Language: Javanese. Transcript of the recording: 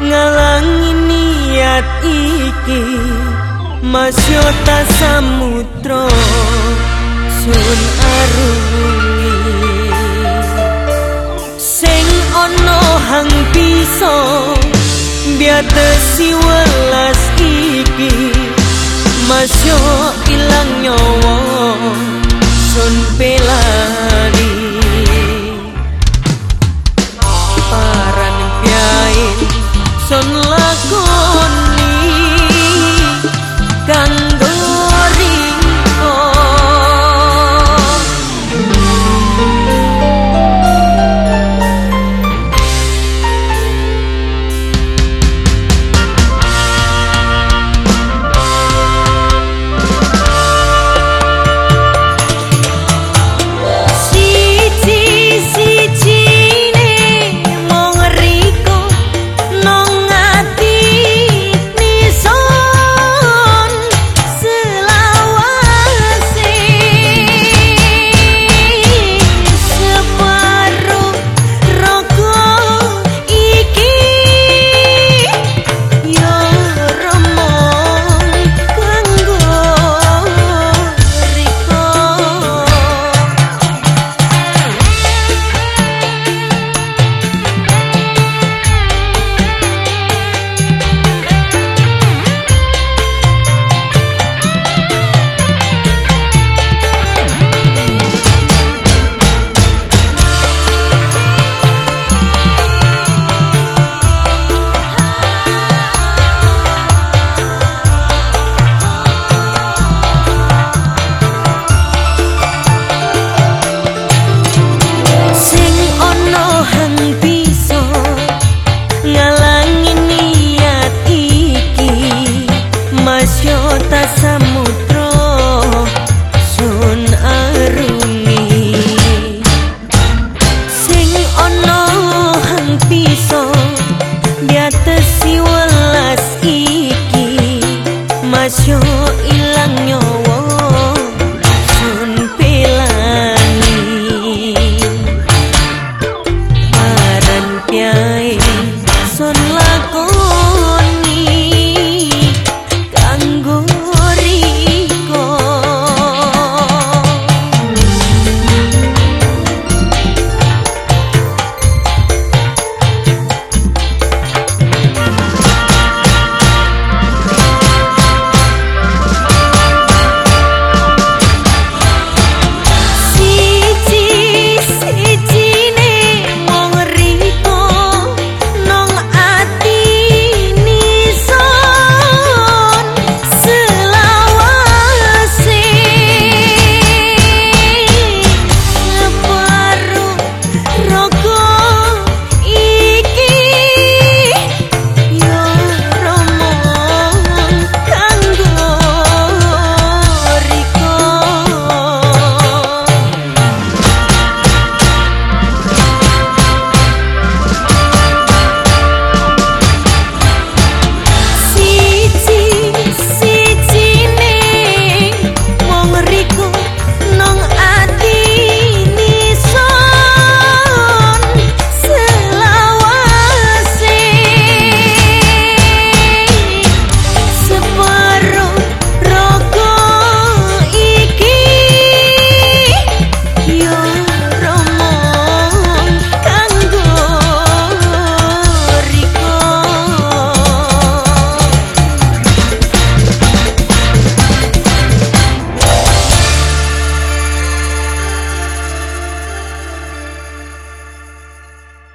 ngalangi niat iki masyo ta samudra. Sun arungi. Sing ono hang piso biate si welas iki masyo ilang nyawa.